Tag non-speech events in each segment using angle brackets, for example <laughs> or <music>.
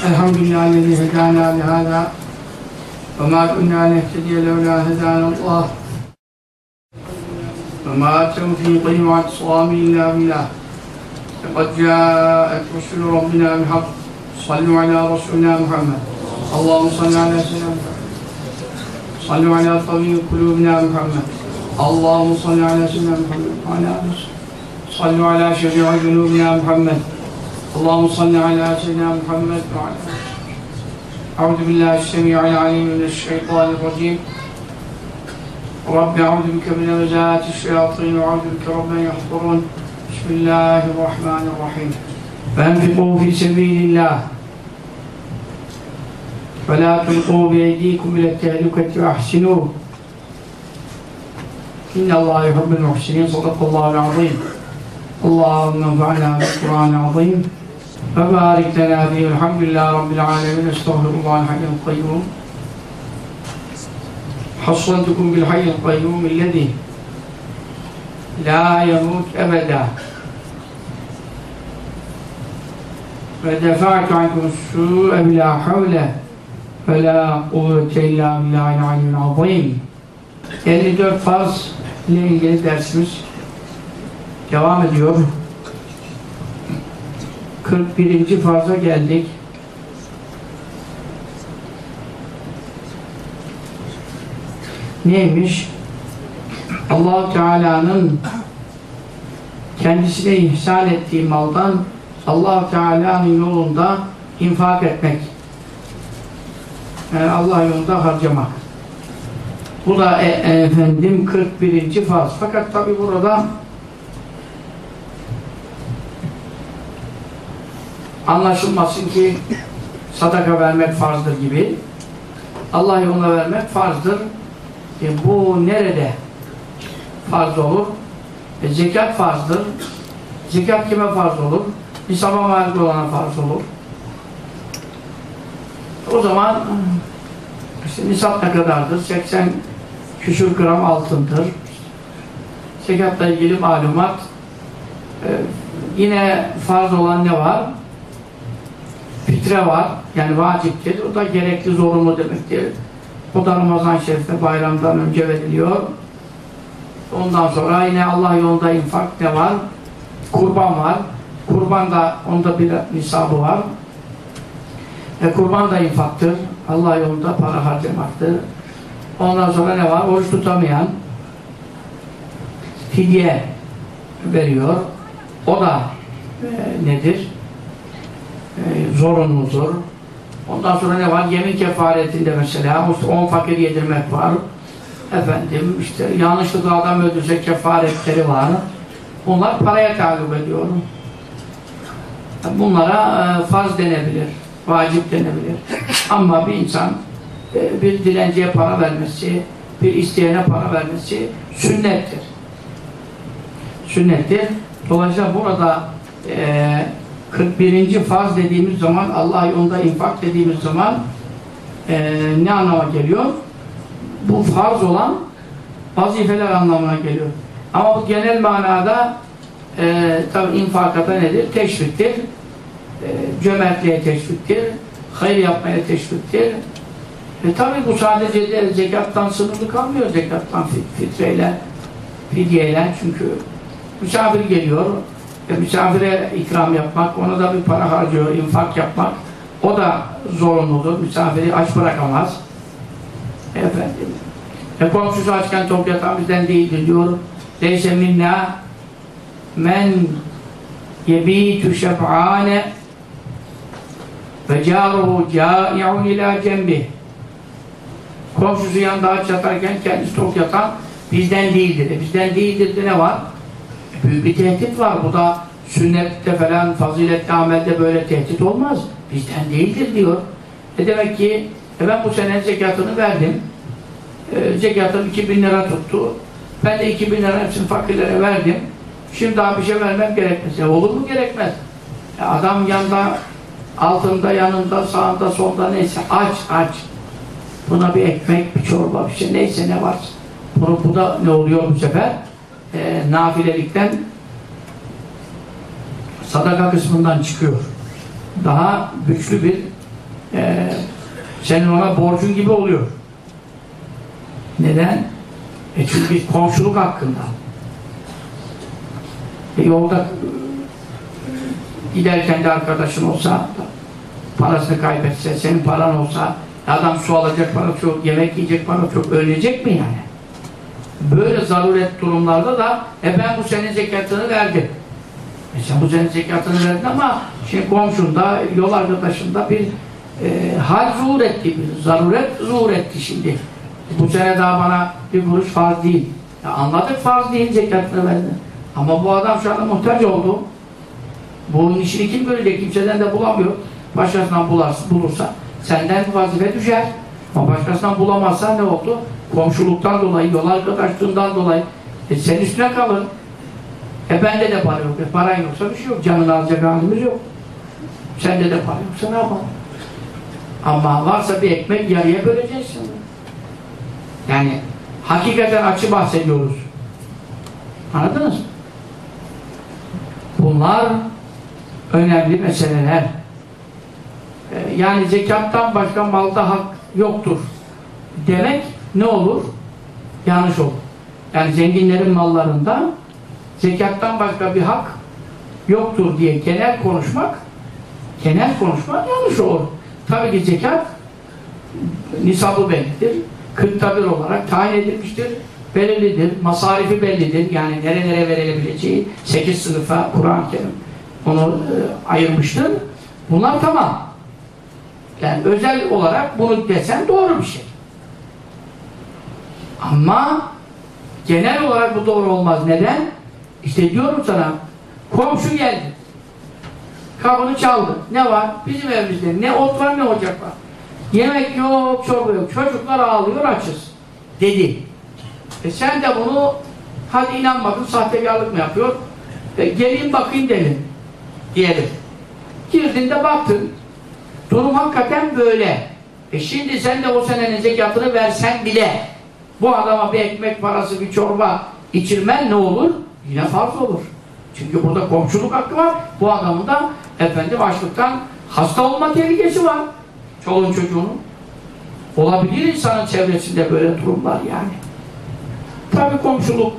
الحمد لله الذي هدانا لهذا وما كنا نهتدي لولا هدانا الله وما توفيقي واعتصامي الا بالله لقد جاءت رسل ربنا بالحق صلوا على رسولنا محمد اللهم صل على سيدنا محمد صلوا على طبيب قلوبنا محمد اللهم صل على سيدنا محمد وعلى اله صلوا على شفيع ذنوبنا محمد اللهم صل على سيدنا محمد وعلى. أعوذ بالله السميع العليم من الشيطان الرجيم. رب أعوذ بك من همزات الشياطين وأعوذ بك رب أن يحضرون. بسم الله الرحمن الرحيم. فأنفقوا في سبيل الله. فلا تلقوا بأيديكم إلى التهلكة وأحسنوا إن الله يحب المحسنين. صدق الله العظيم. اللهم انفعنا بالقرآن العظيم. وبارك لنا فيه الحمد لله رب العالمين استغفر الله الحي القيوم حصنتكم بالحي القيوم الذي لا يموت أبدا ودفعت عنكم السوء بلا حول ولا قوة إلا بالله العلي العظيم 54 farz ile ilgili dersimiz devam ediyor. 41. farza geldik. Neymiş? allah Teala'nın kendisine ihsan ettiği maldan allah Teala'nın yolunda infak etmek. Yani Allah yolunda harcamak. Bu da e, efendim 41. farz. Fakat tabi burada anlaşılmasın ki sadaka vermek farzdır gibi. Allah yoluna vermek farzdır. E, bu nerede farz olur? E, zekat farzdır. Zekat kime farz olur? Nisaba malik olana farz olur. O zaman işte nisap ne kadardır? 80 küsur gram altındır. Zekatla ilgili malumat e, yine farz olan ne var? Fitre var. Yani vaciptir. O da gerekli zorunlu demektir. O da Ramazan Şerif'te bayramdan önce veriliyor. Ondan sonra yine Allah yolunda infak ne var? Kurban var. Kurban da onda bir nisabı var. E, kurban da infaktır. Allah yolunda para harcamaktır. Ondan sonra ne var? Oruç tutamayan fidye veriyor. O da e, nedir? E, zorunludur. Ondan sonra ne var? Yemin kefaretinde mesela 10 fakir yedirmek var. Efendim işte yanlışlıkla adam öldürse kefaretleri var. Bunlar paraya takip ediyor. Bunlara e, farz denebilir. Vacip denebilir. Ama bir insan e, bir dilenciye para vermesi, bir isteyene para vermesi sünnettir. Sünnettir. Dolayısıyla burada e, 41. farz dediğimiz zaman Allah yolunda infak dediğimiz zaman e, ne anlama geliyor? Bu farz olan vazifeler anlamına geliyor. Ama bu genel manada e, tabi infakata nedir? Teşviktir. E, cömertliğe teşviktir. Hayır yapmaya teşviktir. E tabi bu sadece de zekattan sınırlı kalmıyor. Zekattan fitreyle, fidyeyle çünkü misafir geliyor e, misafire ikram yapmak, ona da bir para harcıyor, infak yapmak o da zorunludur. Misafiri aç bırakamaz. Efendim. E komşusu açken tok yatan bizden değildir diyor. Leyse minna men yebitu şef'ane ve caruhu câi'un ilâ cembih komşusu yanında aç yatarken kendisi tok yatan bizden değildir. E bizden değildir de ne var? Büyük bir tehdit var. Bu da sünnette falan, faziletli amelde böyle tehdit olmaz. Bizden değildir diyor. E demek ki e ben bu sene zekatını verdim. E, zekatım 2000 lira tuttu. Ben de 2000 lira hepsini fakirlere verdim. Şimdi daha bir şey vermem gerekmez. E olur mu gerekmez? E adam yanında, altında, yanında, sağında, solda neyse aç, aç. Buna bir ekmek, bir çorba, bir şey neyse ne var. Bunu, bu da ne oluyor bu sefer? E, nafilelikten sadaka kısmından çıkıyor. Daha güçlü bir e, senin ona borcun gibi oluyor. Neden? E çünkü komşuluk hakkında. E yolda giderken de arkadaşın olsa parasını kaybetse, senin paran olsa adam su alacak parası yok, yemek yiyecek parası yok, ölecek mi yani? Böyle zaruret durumlarda da e ben bu senin zekatını verdim. E sen bu senin zekatını verdin ama şimdi komşunda, yol arkadaşında bir e, hal zuhur etti, bir zaruret zuhur etti şimdi. Bu sene daha bana bir kuruş farz değil. Ya anladık farz değil zekatını verdin. Ama bu adam şu anda muhtaç oldu. Bunun işini kim görecek? Kimseden de bulamıyor. Başkasından bularsın, bulursa senden bir vazife düşer. Ama başkasından bulamazsan ne oldu? Komşuluktan dolayı, yol arkadaşlığından dolayı e senin üstüne kalır. E bende de para yok. E paran yoksa bir şey yok. Canını alacak halimiz yok. Sende de para yoksa ne yapalım? Ama varsa bir ekmek yarıya böleceğiz şimdi. Yani hakikaten açı bahsediyoruz. Anladınız mı? Bunlar önemli meseleler. Ee, yani zekattan başka malda hak yoktur. Demek ne olur? Yanlış olur. Yani zenginlerin mallarında zekattan başka bir hak yoktur diye genel konuşmak genel konuşmak yanlış olur. Tabii ki zekat nisabı bellidir. Kırkta bir olarak tayin edilmiştir. Belirlidir. Masarifi bellidir. Yani nere nere verilebileceği sekiz sınıfa Kur'an-ı Kerim onu e, ayırmıştır. Bunlar tamam. Yani özel olarak bunu desen doğru bir şey. Ama genel olarak bu doğru olmaz. Neden? İşte diyorum sana komşu geldi. Kapını çaldı. Ne var? Bizim evimizde ne ot var ne ocak var. Yemek yok, çorba yok. Çocuklar ağlıyor, açız. Dedi. E sen de bunu hadi inanmadın, sahtekarlık mı yapıyor? E, gelin bakayım dedim. Diyelim. Girdin de baktın. Durum hakikaten böyle. E şimdi sen de o senenin zekatını versen bile bu adama bir ekmek parası, bir çorba içirmen ne olur? Yine farz olur. Çünkü burada komşuluk hakkı var. Bu adamın da efendim açlıktan hasta olma tehlikesi var. Çoluğun çocuğunun. Olabilir insanın çevresinde böyle durumlar yani. Tabi komşuluk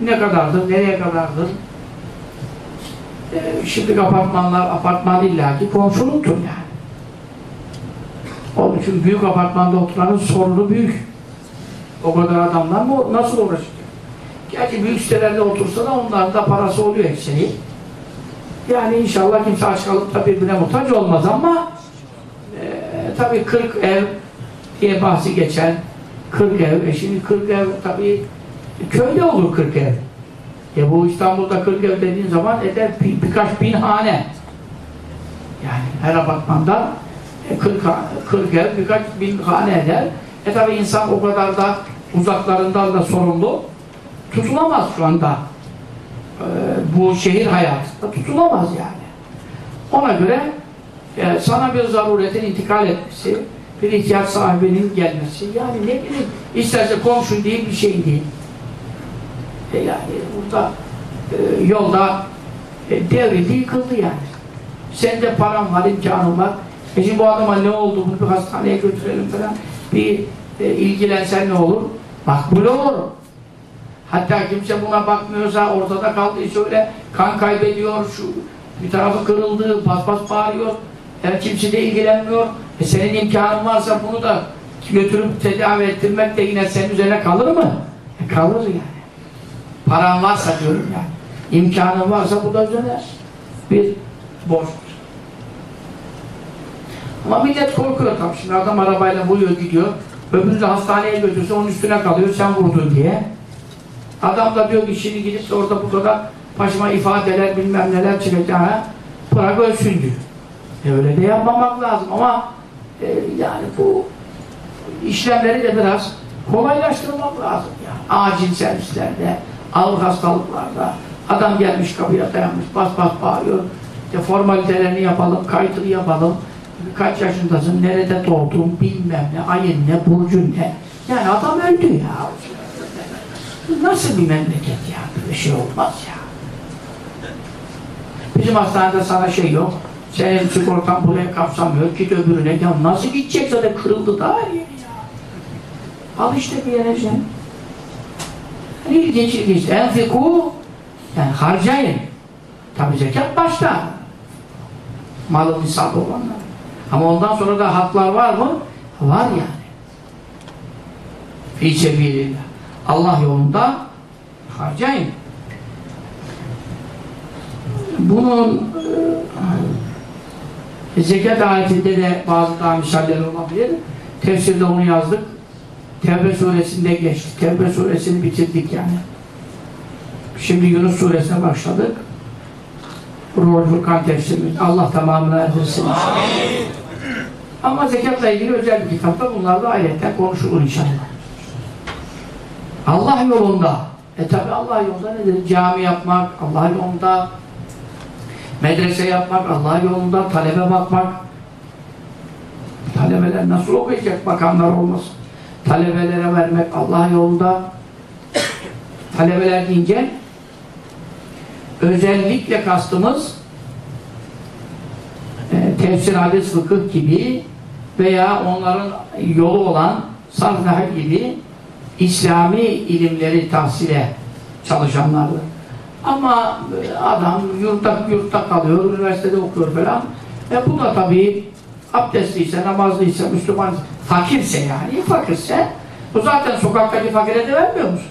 ne kadardır, nereye kadardır? Ee, şimdi apartmanlar, apartman illaki komşuluktur yani. Onun için büyük apartmanda oturanın sorunu büyük. O kadar adamlar mı nasıl uğraşacak? Gerçi büyük sitelerde otursa da onların da parası oluyor ekseri. Yani inşallah kimse aç kalıp da birbirine muhtaç olmaz ama e, tabii 40 ev diye bahsi geçen 40 ev, e şimdi 40 ev tabii köyde olur 40 ev. E bu İstanbul'da 40 ev dediğin zaman eder bir, birkaç bin hane. Yani her apartmanda 40, 40 ev birkaç bin hane eder. E tabi insan o kadar da uzaklarından da sorumlu tutulamaz şu anda. Ee, bu şehir hayatında tutulamaz yani. Ona göre e, sana bir zaruretin intikal etmesi, bir ihtiyaç sahibinin gelmesi, yani ne bileyim, isterse komşun değil bir şey değil. E yani burada e, yolda e, devrildi, yıkıldı yani. Sende param var, imkanın var. E şimdi bu adama ne oldu, bunu bir hastaneye götürelim falan. Bir e, ilgilensen ne olur? Makbul olur. Hatta kimse buna bakmıyorsa ortada kaldı şöyle kan kaybediyor, şu bir tarafı kırıldı, bas bağırıyor. Yani kimse de ilgilenmiyor. E senin imkanın varsa bunu da götürüp tedavi ettirmek de yine senin üzerine kalır mı? E kalır yani. Paran varsa diyorum yani. İmkanın varsa bu da üzerine bir borçtur. Ama millet korkuyor tabii. Şimdi adam arabayla vuruyor gidiyor. Öbürü de hastaneye götürse onun üstüne kalıyor sen vurdun diye. Adam da diyor ki şimdi gidip de orada bu kadar başıma ifadeler bilmem neler çıkacak ha. Bırak ölsün diyor. E öyle de yapmamak lazım ama e, yani bu işlemleri de biraz kolaylaştırmak lazım ya. Acil servislerde, ağır hastalıklarda adam gelmiş kapıya dayanmış bas bas bağırıyor. İşte formalitelerini yapalım, kaydını yapalım. Kaç yaşındasın, nerede doğdun, bilmem ne, ayın ne, burcun ne. Yani adam öldü ya. Nasıl bir memleket ya? Böyle şey olmaz ya. Bizim hastanede sana şey yok. Senin sigortan buraya kapsamıyor, git öbürüne. Ya nasıl gidecek zaten kırıldı iyi ya. Al işte bir yere sen. Yani ilginç ilginç. Enfiku yani harcayın. Tabi zekat başta. Malın nisabı olanlar. Ama ondan sonra da haklar var mı? Var yani. Fî sebilillah. Allah yolunda harcayın. Bunun e, zekat ayetinde de bazı daha misaller olabilir. Tefsirde onu yazdık. Tevbe suresinde geçti. Tevbe suresini bitirdik yani. Şimdi Yunus suresine başladık. Ruhul Furkan tefsirimiz. Allah tamamına erdirsin. Ama zekatla ilgili özel bir kitapta bunlar da ayetten konuşulur inşallah. Allah yolunda. E tabi Allah yolunda nedir? Cami yapmak, Allah yolunda medrese yapmak, Allah yolunda talebe bakmak. Talebeler nasıl okuyacak bakanlar olmasın? Talebelere vermek Allah yolunda. Talebeler deyince özellikle kastımız e, tefsir, hadis, fıkıh gibi veya onların yolu olan sarf gibi İslami ilimleri tahsile çalışanlardır. Ama adam yurtta, yurtta kalıyor, üniversitede okuyor falan. E bu da tabii abdestliyse, namazlıysa, Müslüman, fakirse yani, fakirse bu zaten sokaktaki fakire de vermiyor musun?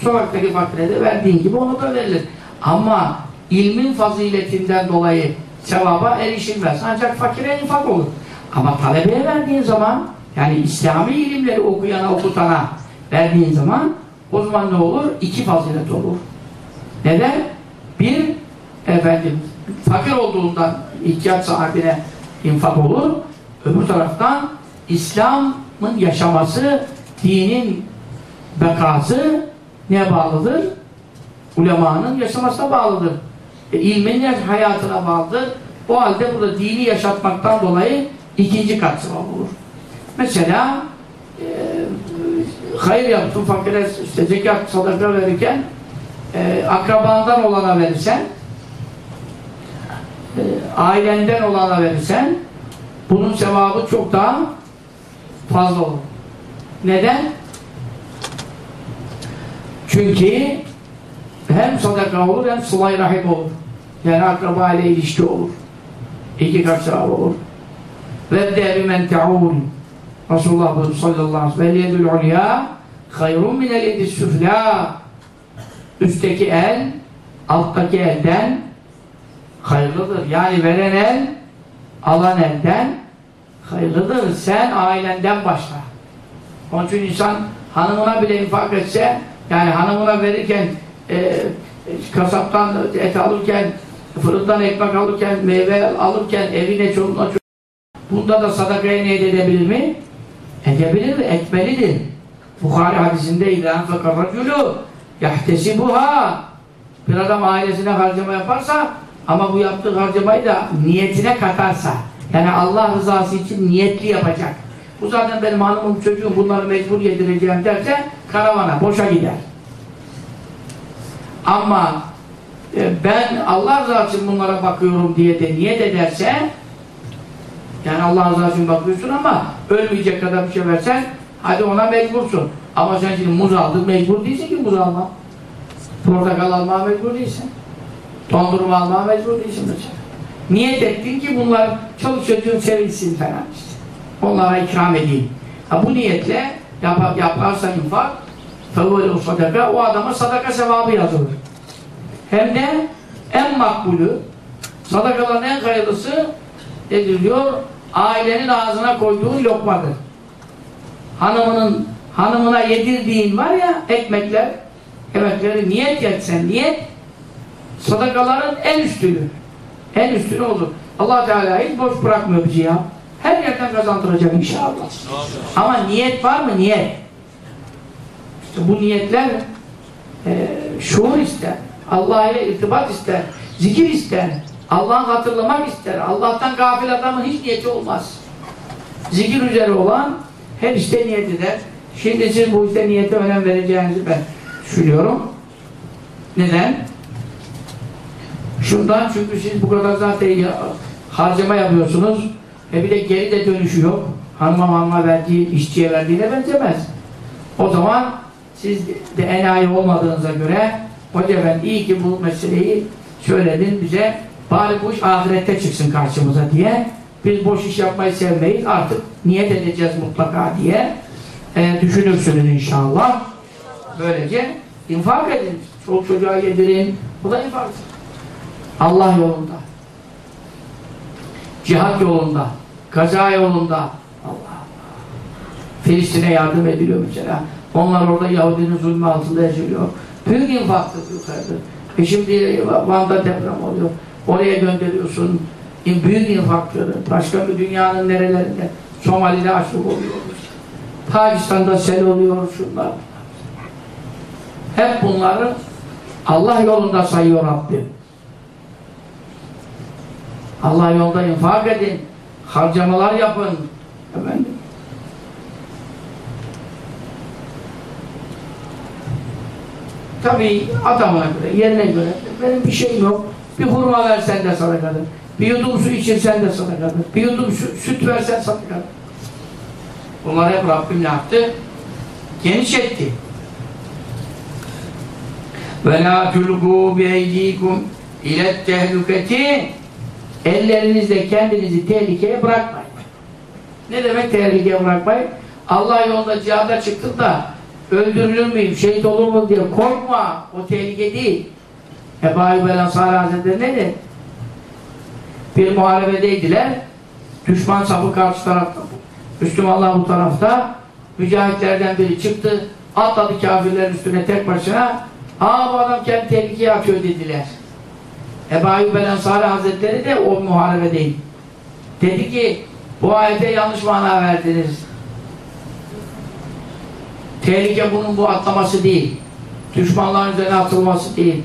Sokaktaki fakire de verdiğin gibi onu da verilir. Ama ilmin faziletinden dolayı sevaba erişilmez. Ancak fakire infak olur. Ama talebeye verdiğin zaman yani İslami ilimleri okuyana, okutana verdiğin zaman o zaman ne olur? İki fazilet olur. Neden? Bir, efendim, fakir olduğundan ihtiyaç sahibine infak olur. Öbür taraftan İslam'ın yaşaması, dinin bekası ne bağlıdır? Ulemanın yaşamasına bağlıdır. E, ilmin hayatına bağlıdır. O halde burada dini yaşatmaktan dolayı ikinci kat sevap olur. Mesela e, hayır yaptın, fakire işte zekat, sadaka verirken e, akrabandan olana verirsen e, ailenden olana verirsen bunun sevabı çok daha fazla olur. Neden? Çünkü hem sadaka olur hem sılay rahim olur. Yani akraba ile ilişki olur. İki kat olur. Ve de men te'ûn Resulullah sallallahu aleyhi ve sellem veliyedül ulya hayrun minel yedi süflâ üstteki el alttaki elden hayırlıdır. Yani veren el alan elden hayırlıdır. Sen ailenden başla. Onun için insan hanımına bile infak etse yani hanımına verirken e, kasaptan et alırken fırından ekmek alırken meyve alırken evine çoluğuna bunda da sadakaya niyet edebilir mi? Edebilir, etmelidir. Bukhari hadisinde ilan fekarraculu yahtesibuha bir adam ailesine harcama yaparsa ama bu yaptığı harcamayı da niyetine katarsa yani Allah rızası için niyetli yapacak. Bu zaten benim hanımım çocuğum bunları mecbur yedireceğim derse karavana, boşa gider. Ama e, ben Allah rızası için bunlara bakıyorum diye de niyet ederse yani Allah rızası için bakıyorsun ama ölmeyecek kadar bir şey versen hadi ona mecbursun. Ama sen şimdi muz aldın mecbur değilsin ki muz alma. Portakal almaya mecbur değilsin. Dondurma almaya mecbur değilsin mesela. Niyet ettin ki bunlar çok çocuğun sevinsin falan işte. Onlara ikram edeyim. Ha, bu niyetle yap yaparsa infak fevvelu sadaka o adama sadaka sevabı yazılır. Hem de en makbulü sadakaların en hayırlısı ediliyor ailenin ağzına koyduğun lokmadır. Hanımının hanımına yedirdiğin var ya ekmekler emekleri niyet etsen niyet sadakaların en üstünü en üstünü olur. allah Teala hiç boş bırakmıyor bizi ya. Her yerden kazandıracak inşallah. Ama niyet var mı? Niyet. İşte bu niyetler e, şuur ister. Allah'a irtibat ister. Zikir ister. Allah'ı hatırlamak ister. Allah'tan gafil adamın hiç niyeti olmaz. Zikir üzere olan her işte niyet eder. Şimdi siz bu işte niyete önem vereceğinizi ben düşünüyorum. Neden? Şundan çünkü siz bu kadar zaten harcama yapıyorsunuz. E bir de geri de dönüşü yok. Hanıma hanıma verdiği, işçiye verdiğine benzemez. O zaman siz de enayi olmadığınıza göre Hoca Efendi iyi ki bu meseleyi söyledin bize bari bu iş ahirette çıksın karşımıza diye biz boş iş yapmayı sevmeyiz artık niyet edeceğiz mutlaka diye e, düşünürsünüz inşallah. Böylece infak edin. Çoluk çocuğa yedirin. Bu da infak. Allah yolunda. Cihat yolunda. Kaza yolunda. Allah Allah. Filistin'e yardım ediliyor mesela. Onlar orada Yahudinin zulmü altında yaşıyor. Büyük infaktır yukarıda. E şimdi Van'da deprem oluyor. Oraya gönderiyorsun. E büyük infaktır. Başka bir dünyanın nerelerinde Somali'de açlık oluyor. Pakistan'da sel oluyor şunlar. Hep bunları Allah yolunda sayıyor Rabbim. Allah yolunda infak edin. Harcamalar yapın. Efendim. Tabii adamına göre, yerine göre benim bir şeyim yok. Bir hurma versen de sadakadır. Bir yudum su içirsen de sadakadır. Bir yudum süt, versen sadakadır. Bunlar hep Rabbim ne yaptı? Geniş etti. Ve la tulgu bi eydikum ile tehlüketi ellerinizle kendinizi tehlikeye bırakmayın. Ne demek tehlikeye bırakmayın? Allah yolunda cihada çıktın da öldürülür müyüm, şehit olur mu diye korkma. O tehlike değil. Ebu Ayyub el Ansari Hazretleri dedi? Bir muharebedeydiler. Düşman safı karşı tarafta. Müslümanlar bu tarafta. Mücahitlerden biri çıktı. Atladı kafirlerin üstüne tek başına. Aa bu adam kendi tehlikeye atıyor dediler. Ebu Ayyub el Ansari Hazretleri de o muharebedeydi. Dedi ki bu ayete yanlış mana verdiniz. Tehlike bunun bu atlaması değil. Düşmanların üzerine atılması değil.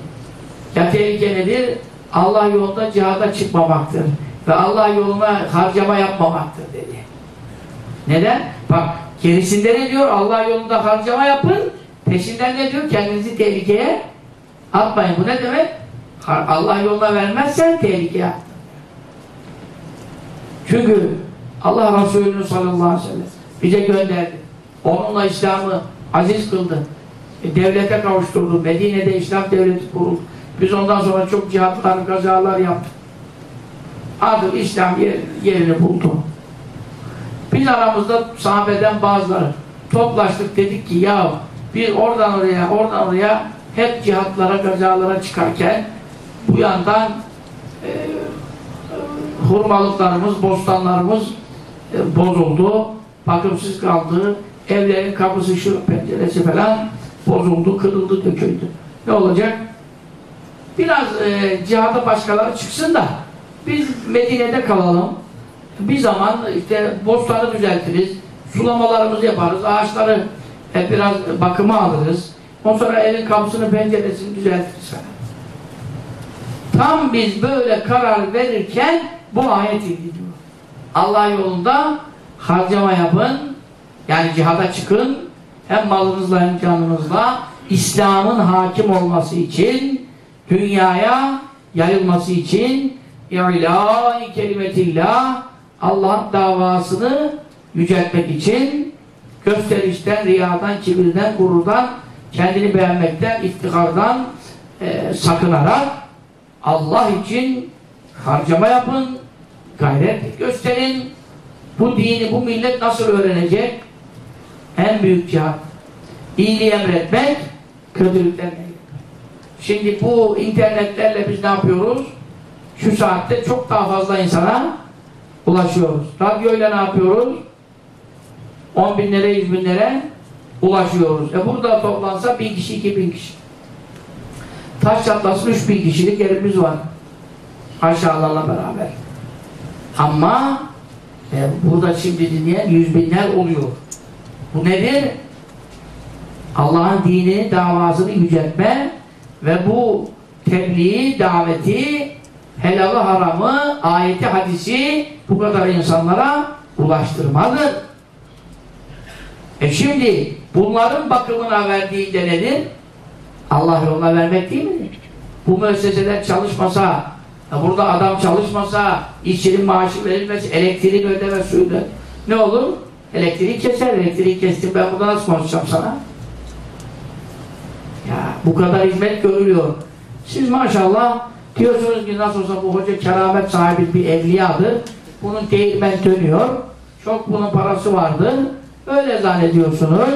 Ya tehlike nedir? Allah yolunda cihada çıkmamaktır. Ve Allah yoluna harcama yapmamaktır dedi. Neden? Bak gerisinde ne diyor? Allah yolunda harcama yapın. Peşinden ne diyor? Kendinizi tehlikeye atmayın. Bu ne demek? Allah yoluna vermezsen tehlikeye at. Çünkü Allah Resulü sallallahu aleyhi ve sellem bize gönderdi. Onunla İslam'ı aziz kıldı. E, devlete kavuşturdu. Medine'de İslam devleti kuruldu. Biz ondan sonra çok cihatlar, gazalar yaptık. Artık İslam yer, yerini buldu. Biz aramızda sahabeden bazıları toplaştık dedik ki ya biz oradan oraya, oradan oraya hep cihatlara, gazalara çıkarken bu yandan e, hurmalıklarımız, bostanlarımız e, bozuldu, bakımsız kaldı, evlerin kapısı, şu penceresi falan bozuldu, kırıldı, döküldü. Ne olacak? Biraz e, cihada başkaları çıksın da biz Medine'de kalalım. Bir zaman işte bostanı düzeltiriz, sulamalarımızı yaparız, ağaçları e, biraz bakıma alırız. Ondan sonra evin kapısını, penceresini düzeltiriz. Tam biz böyle karar verirken bu ayet indiriyor. Allah yolunda harcama yapın, yani cihada çıkın, hem malınızla hem canınızla İslam'ın hakim olması için, dünyaya yayılması için İ'lâ-i kelimetillah Allah davasını yüceltmek için gösterişten, riyadan, kibirden, gururdan, kendini beğenmekten, iftihardan e, sakınarak Allah için harcama yapın, gayret gösterin. Bu dini, bu millet nasıl öğrenecek? En büyük cihat. İyiliği emretmek, kötülükten Şimdi bu internetlerle biz ne yapıyoruz? Şu saatte çok daha fazla insana ulaşıyoruz. Radyoyla ne yapıyoruz? 10 binlere, 100 binlere ulaşıyoruz. E burada toplansa bin kişi, iki kişi. Taş çatlasın üç kişilik yerimiz var. Aşağılarla beraber. Ama e, burada şimdi dinleyen yüz binler oluyor. Bu nedir? Allah'ın dini, davasını yüceltme ve bu tebliği, daveti, helalı haramı, ayeti, hadisi bu kadar insanlara ulaştırmadır. E şimdi bunların bakımına verdiği de nedir? Allah yoluna vermek değil mi? Bu müesseseler çalışmasa, Ya burada adam çalışmasa, işçinin maaşı verilmesi, elektriğin ödeme, suyu da- Ne olur? Elektriği keser, elektriği kestim ben burada nasıl konuşacağım sana? Ya bu kadar hizmet görülüyor. Siz maşallah diyorsunuz ki nasıl olsa bu hoca keramet sahibi bir evliyadır. Bunun değirmen dönüyor. Çok bunun parası vardır. Öyle zannediyorsunuz.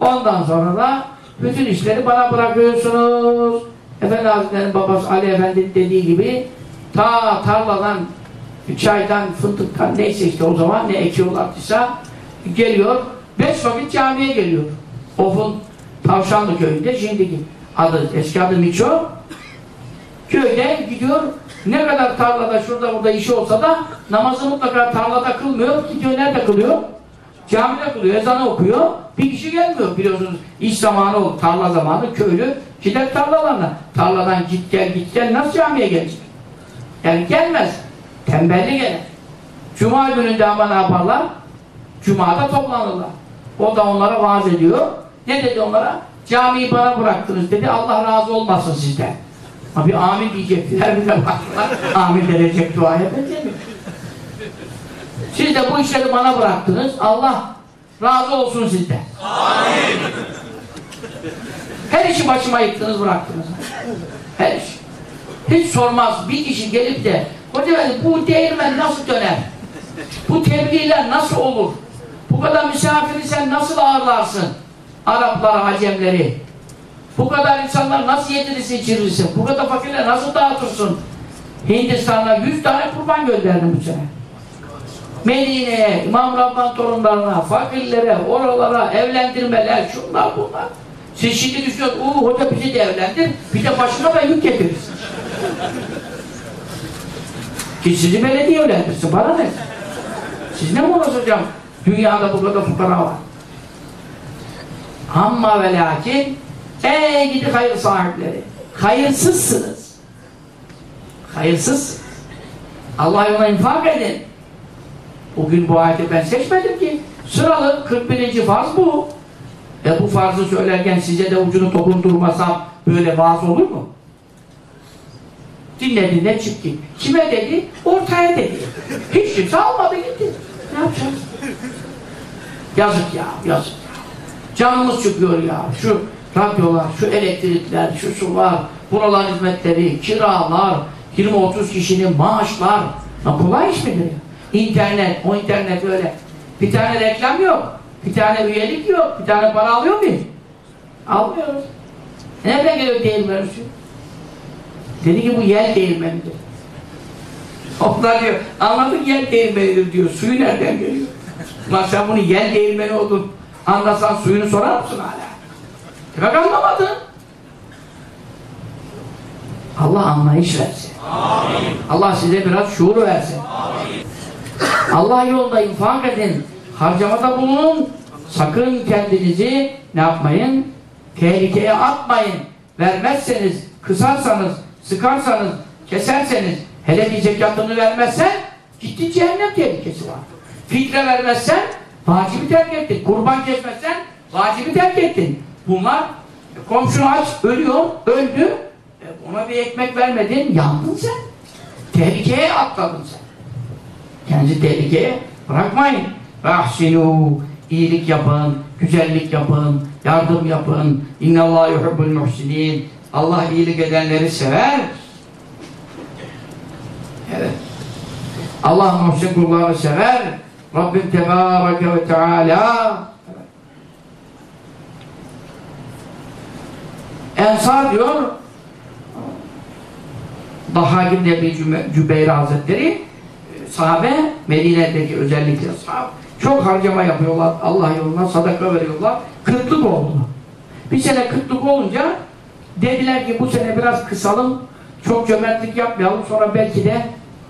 Ondan sonra da bütün işleri bana bırakıyorsunuz. Efendi Hazretleri'nin babası Ali Efendi dediği gibi ta tarladan, çaydan, fındıktan neyse işte o zaman ne ekiyorlardıysa geliyor. Beş vakit camiye geliyor. Of'un Tavşanlı köyünde şimdiki adı, eski adı Miço köyde gidiyor ne kadar tarlada şurada burada işi olsa da namazı mutlaka tarlada kılmıyor gidiyor nerede kılıyor? camide kılıyor, ezanı okuyor bir kişi gelmiyor biliyorsunuz iş zamanı oldu, tarla zamanı köylü gider tarlalarına tarladan git gel git gel nasıl camiye gelecek? yani gelmez tembelli gelir Cuma gününde ama ne yaparlar? Cuma'da toplanırlar o da onlara vaaz ediyor ne dedi onlara? Camiyi bana bıraktınız dedi. Allah razı olmasın sizden. Abi amin diyecektiler. Bir de baktılar. <laughs> amin denecek dua edecek mi? Siz de bu işleri bana bıraktınız. Allah razı olsun sizden. Amin. Her işi başıma yıktınız bıraktınız. Her iş. Hiç sormaz. Bir kişi gelip de Hoca bu değirmen nasıl döner? Bu tebliğler nasıl olur? Bu kadar misafiri sen nasıl ağırlarsın? Arapları, Acemleri. Bu kadar insanlar nasıl yedirirsin, içirirsin? Bu kadar fakirler nasıl dağıtırsın? Hindistan'a yüz tane kurban gönderdim bu sene. Medine'ye, İmam Rabbani torunlarına, fakirlere, oralara, evlendirmeler, şunlar bunlar. Siz şimdi düşünüyorsunuz, uuu hoca bizi de evlendir, bir de başına da yük getirirsin. Ki sizi belediye evlendirsin, bana ne? Siz ne mi hocam? Dünyada bu kadar fukara var. Amma ve lakin ey gidi hayır sahipleri hayırsızsınız hayırsız Allah yoluna infak edin bugün bu ayeti ben seçmedim ki sıralı 41. farz bu e bu farzı söylerken size de ucunu dokundurmasam böyle vaaz olur mu? dinle dinle çık git kime dedi? ortaya dedi hiç kimse almadı gitti ne yapacağız? yazık ya yazık Canımız çıkıyor ya. Şu radyolar, şu elektrikler, şu sular, buralar hizmetleri, kiralar, 20-30 kişinin maaşlar. Ya kolay iş midir ya? İnternet, o internet öyle. Bir tane reklam yok. Bir tane üyelik yok. Bir tane para alıyor muyuz? Almıyoruz. Nereden geliyor değirmen? Dedi ki bu yel değirmenidir. Onlar diyor, anladık yel değirmenidir diyor. Suyu nereden geliyor? Ulan sen bunu yel değirmeni oldun. Anlasan suyunu sorar mısın hala? Demek anlamadın. Allah anlayış versin. Amin. Allah size biraz şuur versin. Amin. Allah yolunda infak edin. Harcamada bulunun. Sakın kendinizi ne yapmayın? Tehlikeye atmayın. Vermezseniz, kısarsanız, sıkarsanız, keserseniz, hele bir zekatını vermezsen ciddi cehennem tehlikesi var. Fitre vermezsen Vacibi terk ettin. Kurban kesmezsen vacibi terk ettin. Bunlar e, komşunu aç, ölüyor, öldü. E, ona bir ekmek vermedin, yandın sen. Tehlikeye atladın sen. Kendinizi tehlikeye bırakmayın. Rahsinu iyilik yapın, güzellik yapın, yardım yapın. İnnallâhu yuhibbul muhsinin. Allah iyilik edenleri sever. Evet. Allah muhsin kullarını sever. Rabbim Tebareke ve Teala Ensar diyor Dahagim Nebi Cübeyr Hazretleri sahabe Medine'deki özellikle sahabe çok harcama yapıyorlar Allah yoluna sadaka veriyorlar kıtlık oldu bir sene kıtlık olunca dediler ki bu sene biraz kısalım çok cömertlik yapmayalım sonra belki de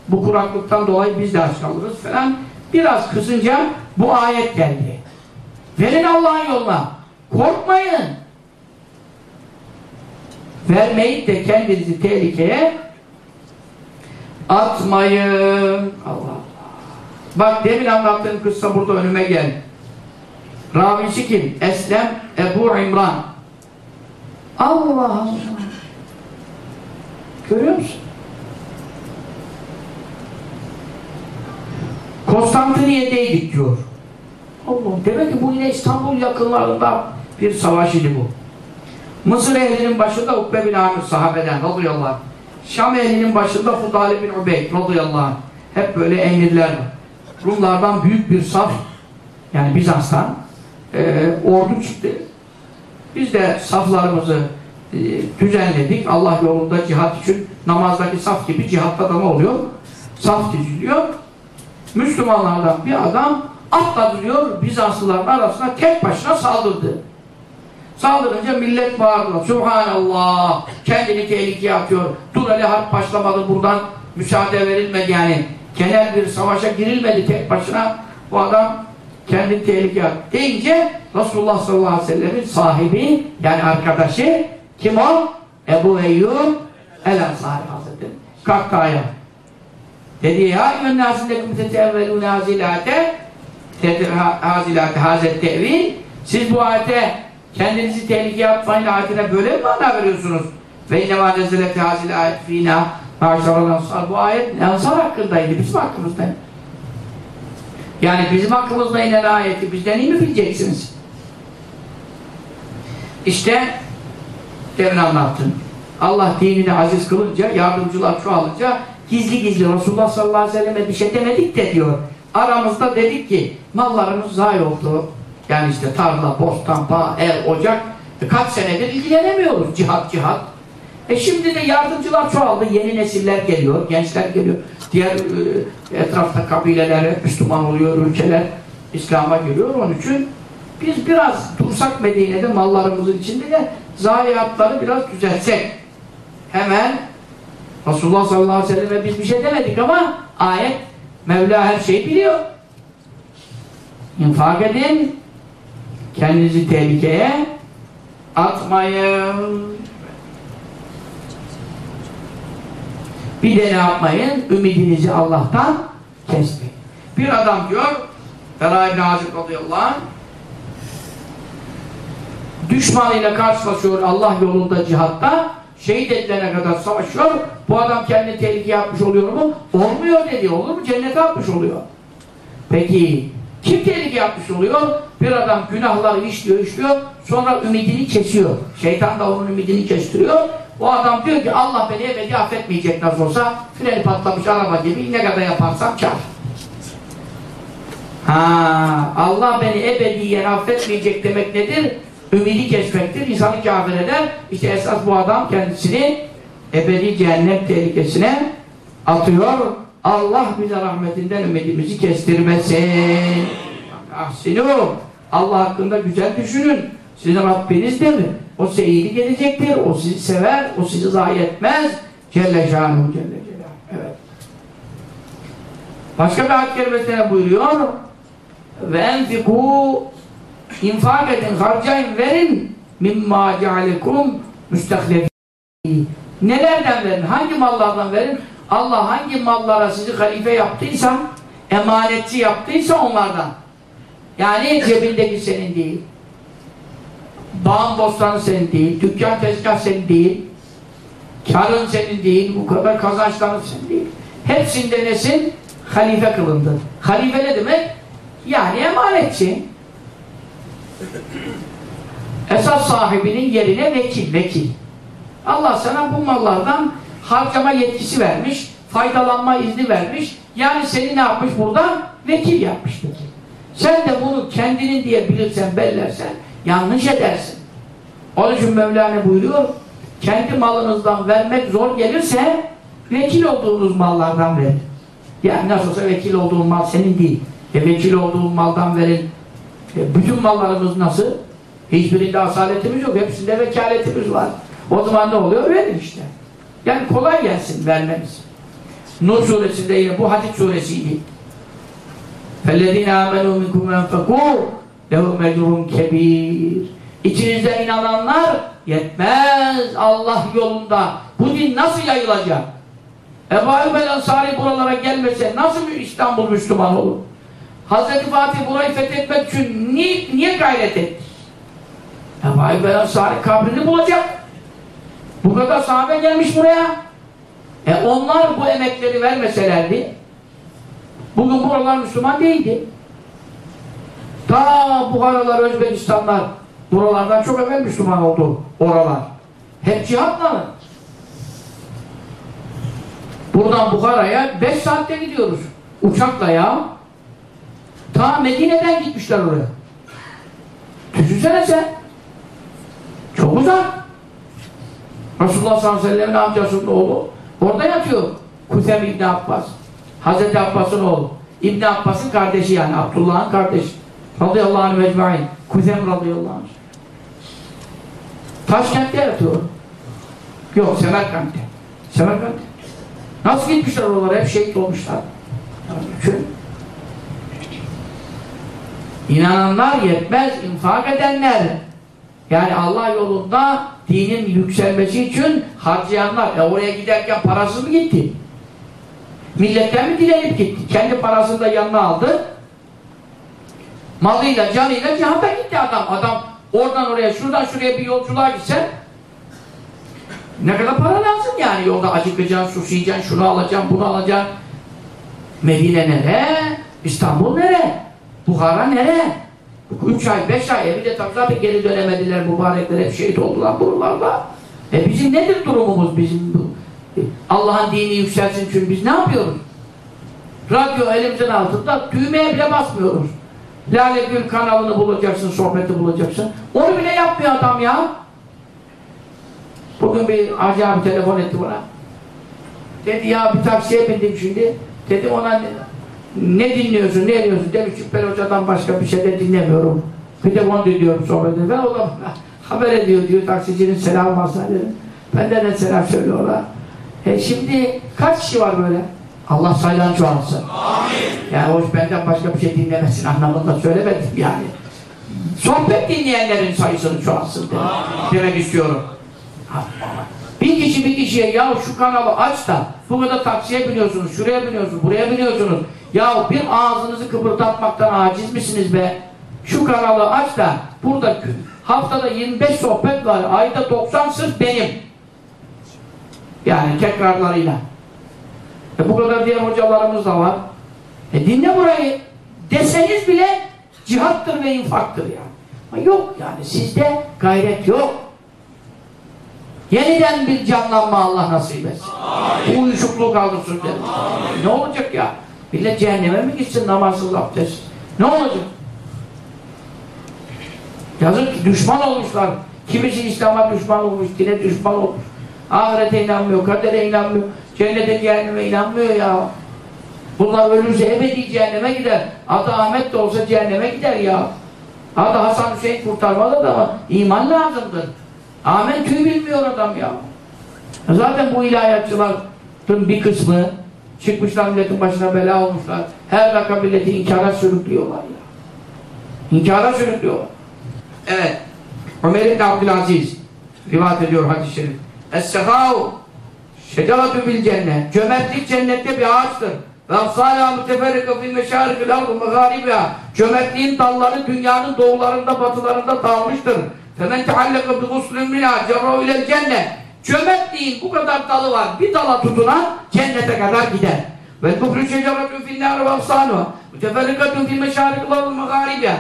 bu kuraklıktan dolayı biz de aç kalırız falan biraz kısınca bu ayet geldi. Verin Allah'ın yoluna. Korkmayın. Vermeyip de kendinizi tehlikeye atmayın. Allah Allah. Bak demin anlattığım kıssa burada önüme gel. Ravisi kim? Eslem Ebu İmran. Allah Allah. Görüyor musun? Konstantiniye'deydik diyor. Allah demek ki bu yine İstanbul yakınlarında bir savaş idi bu. Mısır ehlinin başında Ukbe bin Amir sahabeden radıyallahu anh. Şam ehlinin başında Fudali bin Ubeyd radıyallahu anh. Hep böyle emirler var. Rumlardan büyük bir saf yani Bizans'tan e, ordu çıktı. Biz de saflarımızı e, düzenledik. Allah yolunda cihat için namazdaki saf gibi cihatta da ne oluyor? Saf diziliyor. Müslümanlardan bir adam atladı diyor Bizanslıların arasına tek başına saldırdı. Saldırınca millet bağırdı. Subhanallah. Kendini tehlikeye atıyor. Dur hele harp başlamadı buradan müsaade verilmedi yani. Genel bir savaşa girilmedi tek başına. Bu adam kendini tehlikeye attı. Deyince Resulullah sallallahu aleyhi ve sellem'in sahibi yani arkadaşı kim o? Ebu Eyyub El-Ansari Hazretleri. Kalktı ayağa. Dedi ya eyyühen nâsindekum tetevvelûne hazilâte hazilâte hazet tevil siz bu ayete kendinizi tehlikeye atmayın ayetine böyle mi mana veriyorsunuz? Ve innemâ nezilete hazil ayet fînâ. Bu ayet Ansar hakkındaydı. Bizim hakkımızda. Yani bizim hakkımızda inen ayeti bizden iyi mi bileceksiniz? İşte demin anlattım. Allah dinini aziz kılınca, yardımcılar çoğalınca gizli gizli Resulullah sallallahu aleyhi ve selleme bir şey demedik de diyor. Aramızda dedik ki mallarımız zayi oldu. Yani işte tarla, bostan, bağ, ev, ocak e kaç senedir ilgilenemiyoruz cihat cihat. E şimdi de yardımcılar çoğaldı. Yeni nesiller geliyor, gençler geliyor. Diğer e, etrafta kabileler Müslüman oluyor, ülkeler İslam'a giriyor. Onun için biz biraz dursak Medine'de mallarımızın içinde de zayiatları biraz düzeltsek. Hemen Resulullah sallallahu aleyhi ve selleme biz bir şey demedik ama ayet Mevla her şeyi biliyor. İnfak edin kendinizi tehlikeye atmayın. Bir de ne yapmayın? Ümidinizi Allah'tan kesmeyin. Bir adam diyor Ferah İbni Hazret radıyallahu anh düşmanıyla karşılaşıyor Allah yolunda cihatta şehit edilene kadar savaşıyor bu adam kendini tehlikeye atmış oluyor mu? Olmuyor dedi. Olur mu? Cennete atmış oluyor. Peki kim tehlike yapmış oluyor? Bir adam günahları işliyor, işliyor, sonra ümidini kesiyor. Şeytan da onun ümidini kestiriyor. O adam diyor ki Allah beni ebedi affetmeyecek nasıl olsa freni patlamış araba gibi ne kadar yaparsam kar. Ha, Allah beni ebediyen affetmeyecek demek nedir? Ümidi kesmektir. İnsanı kafir eder. İşte esas bu adam kendisini ebedi cehennem tehlikesine atıyor. Allah bize rahmetinden ümidimizi kestirmesin. Ahsinu. Allah hakkında güzel düşünün. Sizin Rabbinizdir. O size iyilik edecektir. O sizi sever. O sizi zayi etmez. Celle şanuhu celle. Evet. Başka bir ayet kerimesine buyuruyor. Ve enfikû infak edin, harcayın, verin mimma cealekum müstaklefi. Nelerden verin? Hangi mallardan verin? Allah hangi mallara sizi halife yaptıysa, emanetçi yaptıysa onlardan. Yani cebindeki senin değil. Bağın bostanı senin değil. Dükkan tezgah senin değil. Karın senin değil. Bu kadar kazançların senin değil. Hepsinde nesin? Halife kılındı. Halife ne demek? Yani emanetçi. <coughs> Esas sahibinin yerine vekil, vekil. Allah sana bu mallardan harcama yetkisi vermiş, faydalanma izni vermiş. Yani seni ne yapmış burada? Vekil yapmış. Sen de bunu kendinin diye bilirsen, bellersen yanlış edersin. Onun için Mevlana buyuruyor, kendi malınızdan vermek zor gelirse vekil olduğunuz mallardan verin. Yani nasıl olsa vekil olduğun mal senin değil. E vekil olduğun maldan verin. E bütün mallarımız nasıl? Hiçbirinde asaletimiz yok. Hepsinde vekaletimiz var. O zaman ne oluyor? Verin işte. Yani kolay gelsin vermemiz. Nur suresinde yine bu hadis suresiydi. فَالَّذ۪ينَ آمَنُوا مِنْكُمْ وَاَنْفَقُوا لَهُمْ مَجْرُهُمْ كَب۪يرٌ İçinizde inananlar yetmez Allah yolunda. Bu din nasıl yayılacak? Ebu Ayyub el-Ansari buralara gelmese nasıl bir İstanbul Müslüman olur? Hazreti Fatih burayı fethetmek için niye, niye gayret etti? Ebu Ayyub el-Ansari kabrini bulacak. Bu kadar sahabe gelmiş buraya. E onlar bu emekleri vermeselerdi Bugün buralar Müslüman değildi. Ta Buharalar, Özbekistanlar buralardan çok evvel Müslüman oldu oralar. Hep cihatla. Buradan Bukhara'ya 5 saatte gidiyoruz. Uçakla ya. Ta Medine'den gitmişler oraya. Düşünsene sen. Çok uzak. Resulullah sallallahu aleyhi ve sellem'in amcasının oğlu orada yatıyor. Kusem İbni Abbas. Hazreti Abbas'ın oğlu. İbni Abbas'ın kardeşi yani. Abdullah'ın kardeşi. Radıyallahu anh mecmain. Kusem radıyallahu anh. Taşkent'te yatıyor. Yok Semerkant'te. Semerkant'te. Nasıl gitmişler oralara? Hep şehit olmuşlar. Şöyle. İnananlar yetmez, infak edenler. Yani Allah yolunda dinin yükselmesi için harcayanlar. E oraya giderken parasız mı gitti? Milletten mi dilenip gitti? Kendi parasını da yanına aldı. Malıyla, canıyla cihada gitti adam. Adam oradan oraya, şuradan şuraya bir yolculuğa gitsen ne kadar para lazım yani yolda acıkacaksın, susayacaksın, şunu alacaksın, bunu alacaksın. Medine nere? İstanbul nere? Buhara nere? Üç ay, beş ay, evi de tabii geri dönemediler mübarekler, hep şehit oldular buralarda. E bizim nedir durumumuz bizim bu? Allah'ın dini yükselsin çünkü biz ne yapıyoruz? Radyo elimizin altında, düğmeye bile basmıyoruz. Lale Gül kanalını bulacaksın, sohbeti bulacaksın. Onu bile yapmıyor adam ya. Bugün bir hacı abi telefon etti bana. Dedi ya bir taksiye bindim şimdi. Dedim ona ne, ne dinliyorsun, ne ediyorsun? Demiş Cübbeli Hoca'dan başka bir şey de dinlemiyorum. Bir de onu dinliyorum sohbeti. Ben o da <laughs> haber ediyor diyor taksicinin selam varsa dedim. Benden de selam söylüyorlar. E şimdi kaç kişi var böyle? Allah sayılan çoğalsın. Amin. Yani hoş benden başka bir şey dinlemesin anlamında söylemedim yani. Sohbet dinleyenlerin sayısını çoğalsın demek, demek istiyorum. Bir kişi bir kişiye ya şu kanalı aç da bu kadar taksiye biniyorsunuz, şuraya biniyorsunuz, buraya biniyorsunuz. Ya bir ağzınızı kıpırdatmaktan aciz misiniz be? Şu kanalı aç da burada haftada 25 sohbet var, ayda 90 sırf benim. Yani tekrarlarıyla. E bu kadar diğer hocalarımız da var. E dinle burayı deseniz bile cihattır ve infaktır yani. Yok yani sizde gayret yok. Yeniden bir canlanma Allah nasip etsin. Bu uyuşukluğu kaldırsın dedim. Ne olacak ya? Millet cehenneme mi gitsin namazsız abdest? Ne olacak? Yazık düşman olmuşlar. Kimisi İslam'a düşman olmuş, dine düşman olmuş. Ahirete inanmıyor, kadere inanmıyor, cennete cehenneme inanmıyor ya. Bunlar ölürse ebedi cehenneme gider. Adı Ahmet de olsa cehenneme gider ya. Adı Hasan Hüseyin kurtarmalı da ama iman lazımdır. Amen tüy bilmiyor adam ya. Zaten bu ilahiyatçıların bir kısmı çıkmışlar milletin başına bela olmuşlar. Her dakika milleti inkara sürüklüyorlar ya. İnkara sürüklüyorlar. Evet. Ömer İbni Abdülaziz rivayet ediyor hadis-i şerif. Es-sehâhu şecaratü bil cennet. Cömertlik cennette bir ağaçtır. Ve afsâlâ müteferrika fil meşârikil ardu megâribiha. Cömertliğin dalları dünyanın doğularında batılarında dağılmıştır. Femen teallaka bi guslün minâ cerrâhu ilel cennet. Cömertliğin bu kadar dalı var. Bir dala tutunan cennete kadar gider. Ve şecaratün fil nâri ve afsânuha. Müteferrikatün fil meşârikil ardu megâribiha.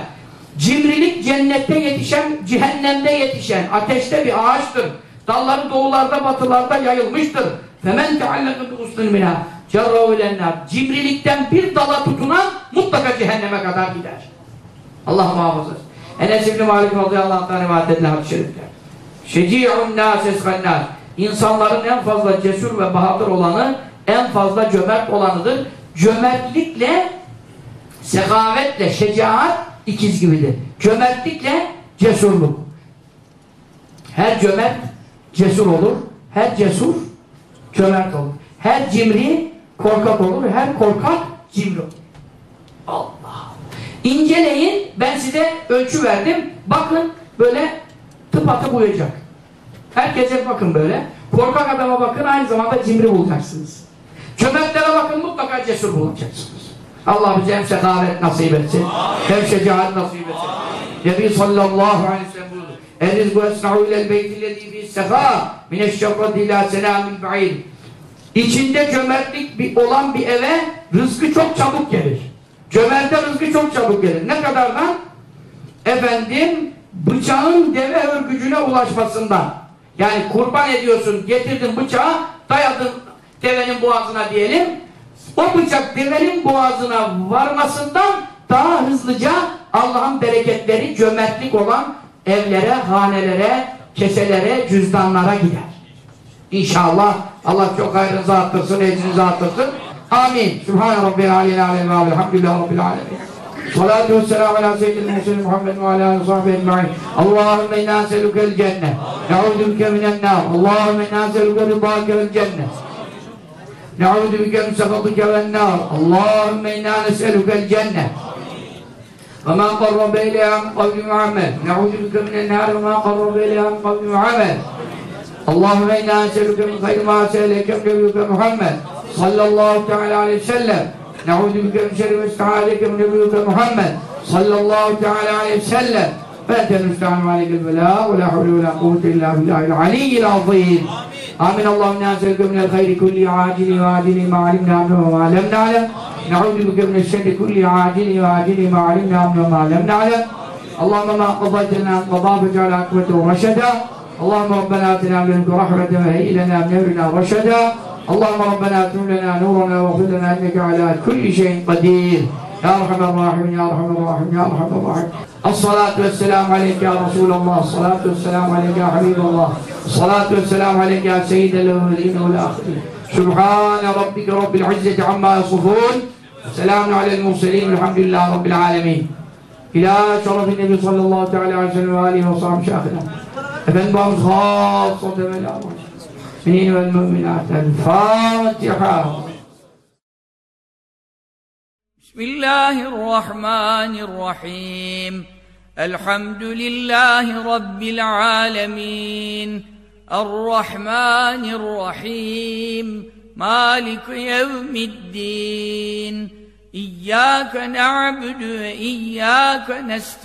Cimrilik cennette yetişen, cehennemde yetişen, ateşte bir ağaçtır. Dalları doğularda, batılarda yayılmıştır. Femen teallaka bi guslün minâ cerrâhu ilel Cimrilikten bir dala tutunan mutlaka cehenneme kadar gider. Allah muhafaza. Enes İbni Malik radıyallahu anh'tan rivayet edilen hadis-i şerifte. Şeci'un nâs eskannâs. İnsanların en fazla cesur ve bahadır olanı, en fazla cömert olanıdır. Cömertlikle, sehavetle, şecaat ikiz gibidir. Cömertlikle cesurluk. Her cömert cesur olur, her cesur cömert olur. Her cimri korkak olur, her korkak cimri olur. İnceleyin, ben size ölçü verdim. Bakın böyle tıpatıp uyacak. Herkese bakın böyle. Korkak adama bakın, aynı zamanda cimri bulacaksınız. Cömertlere bakın, mutlaka cesur bulacaksınız. Allah bize hem sekavet nasip etsin, hem şecaat nasip etsin. Nebi sallallahu aleyhi ve sellem buyurdu. Enzgu esna'u ilel beytillezî fîs-sefâ mineşşerrati ilâ selâmin ba'id. İçinde cömertlik olan bir eve rızkı çok çabuk gelir. Cömerte rızkı çok çabuk gelir. Ne kadardan? Efendim bıçağın deve örgücüne ulaşmasından. Yani kurban ediyorsun, getirdin bıçağı, dayadın devenin boğazına diyelim. O bıçak devenin boğazına varmasından daha hızlıca Allah'ın bereketleri, cömertlik olan evlere, hanelere, keselere, cüzdanlara gider. İnşallah Allah çok hayrınızı arttırsın, ecrinizi arttırsın. آمين. سبحان ربي العالمين العظيم. الحمد لله رب العالمين. صلاة والسلام على سيد المرسلين محمد وعلى آله وصحبه أجمعين. اللهم إنا نسألك الجنة. نعوذ بك من النار. اللهم إنا نسألك رضاك والجنة. نعوذ بك من سخطك والنار. اللهم إنا نسألك الجنة. وما قرب إليها من قول وعمل. نعوذ بك من النار. وما قرب إليها من قول وعمل. اللهم إنا نسألك من خير ما سألك نبيك محمد. صلى الله تعالى عليه وسلم. نعوذ بك من شر ما استعاذك من نبيك محمد. صلى الله تعالى عليه وسلم. فأنت المستعان عليك البلاء ولا حول ولا قوة إلا بالله العلي العظيم. آمين. اللهم نسألك من الخير كل عاجل وآجل ما علمنا منه وما لم نعلم. نعوذ بك من الشر كل عاجل وآجل ما علمنا منه وما لم نعلم. اللهم ما قضيت لنا قضاء فاجعل عاقبته رشدا. اللهم ربنا آتنا من لدنك رحمة وهيئ لنا من أمرنا رشدا. اللهم ربنا اتم لنا نورنا واغفر لنا إنك على كل شيء قدير يا أرحم الراحمين يا أرحم الراحمين يا أرحم الراحمين الصلاة والسلام عليك يا رسول الله الصلاة والسلام عليك يا حبيب الله الصلاة والسلام عليك يا سيد الأولين والآخرين سبحان ربك رب العزة عما يصفون سلام على المرسلين والحمد لله رب العالمين إلى شرف النبي صلى الله تعالى عليه وسلم وآله وصحبه شاخنا Efendim babamız خاصة بالمؤمنين والمؤمنات. الفاتحة. بسم الله الرحمن الرحيم. الحمد لله رب العالمين. الرحمن الرحيم. مالك يوم الدين. إياك نعبد وإياك نستعين.